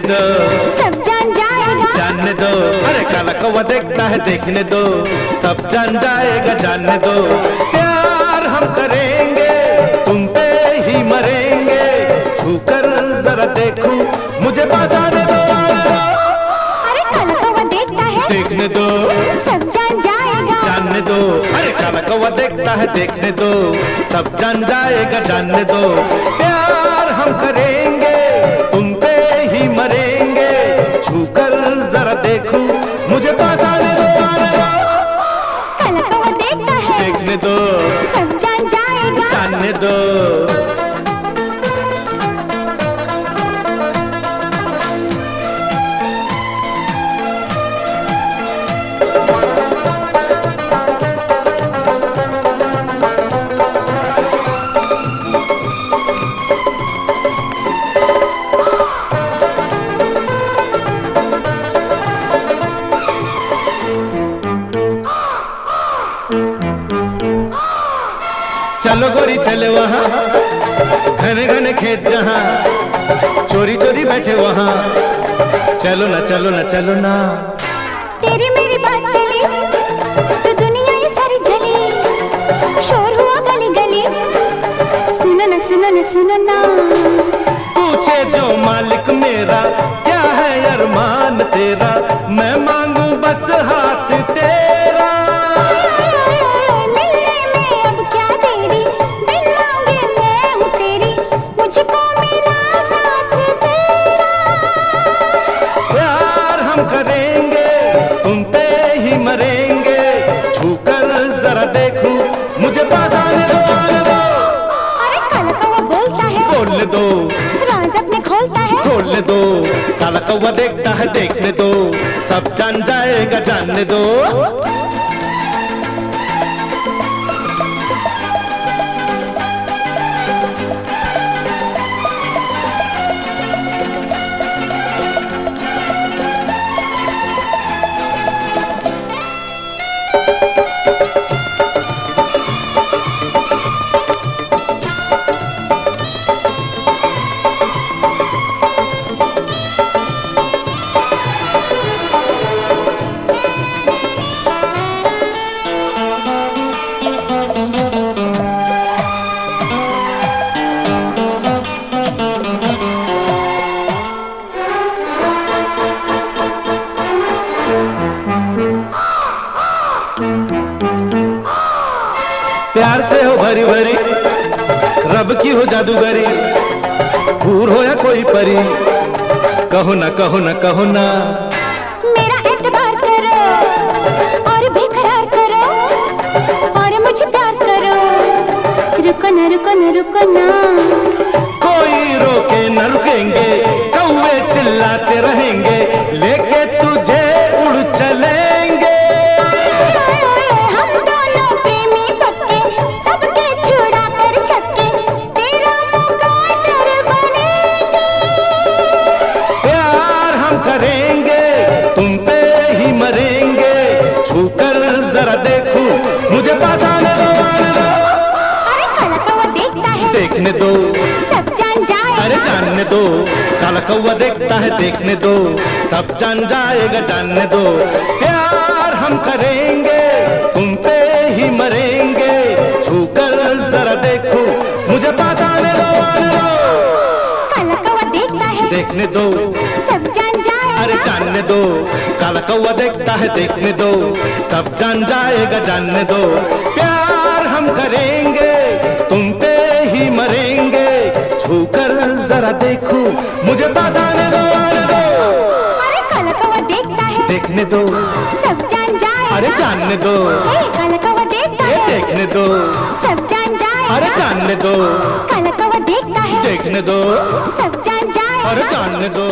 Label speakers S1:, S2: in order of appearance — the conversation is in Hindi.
S1: दो। सब जान जाएगा। जानने दो। अरे काला कौवा देखता है देखने दो। सब जान जाएगा जानने दो। प्यार हम करेंगे तुम पे ही मरेंगे। छूकर जरा देखूँ मुझे पास आने दो।
S2: अरे काला कौवा देखता है।
S1: देखने दो।
S2: सब जान जाएगा।
S1: जानने दो। अरे काला कौवा देखता है देखने दो। सब जान जाएगा जानने दो। प्यार हम करेंगे। देखूँ मुझे पास आने दो आने दो
S2: काला कौवा देखता है।
S1: देखने दो।
S2: सब जान जाएगा।
S1: जानने दो। चलो गोरी चले वहाँ। घने घने खेत जहाँ। चोरी चोरी बैठे वहाँ। चलो ना चलो ना चलो ना।
S2: तेरी मेरी बात चली तो दुनिया ये सारी जली शोर हुआ गली गली। सुनो ना सुनो ना सुनो ना।
S1: पूछे जो मालिक मेरा क्या है अरमान तेरा? मैं हम करेंगे तुम पे ही मरेंगे। छूकर जरा देखो मुझे पास आने दो आने दो।
S2: अरे काला कौवा बोलता है।
S1: बोलने दो।
S2: राज अपने खोलता है।
S1: खोलने दो। काला कौवा देखता है देखने दो। सब जान जाएगा जानने दो। भरी भरी। रब की हो जादूगरी। भूर हो या कोई परी। कहो ना कहो ना कहो ना।
S2: मेरा
S1: दो।
S2: काला कौआ देखता है
S1: देखने दो।
S2: सब जान जाएगा
S1: जानने दो। प्यार हम करेंगे तुम पे ही मरेंगे। छूकर जरा देखो मुझे पास आने दो आने दो।
S2: काला कौवा देखता है
S1: देखने दो।
S2: सब जान जाएगा।
S1: अरे जानने दो। काला कौआ देखता है देखने दो। सब जान जाएगा जानने दो। प्यार हम करेंगे जरा देखो मुझे पास आने दो आने दो।
S2: अरे काला कौवा देखता है।
S1: देखने दो।
S2: सब जान जाए।
S1: अरे जानने दो।
S2: ए, काला कौवा देखता है।
S1: देखने दो।
S2: सब जान जाए।
S1: अरे जानने दो।
S2: काला कौवा देखता है।
S1: देखने दो।
S2: सब जान जाए।
S1: अरे जानने दो।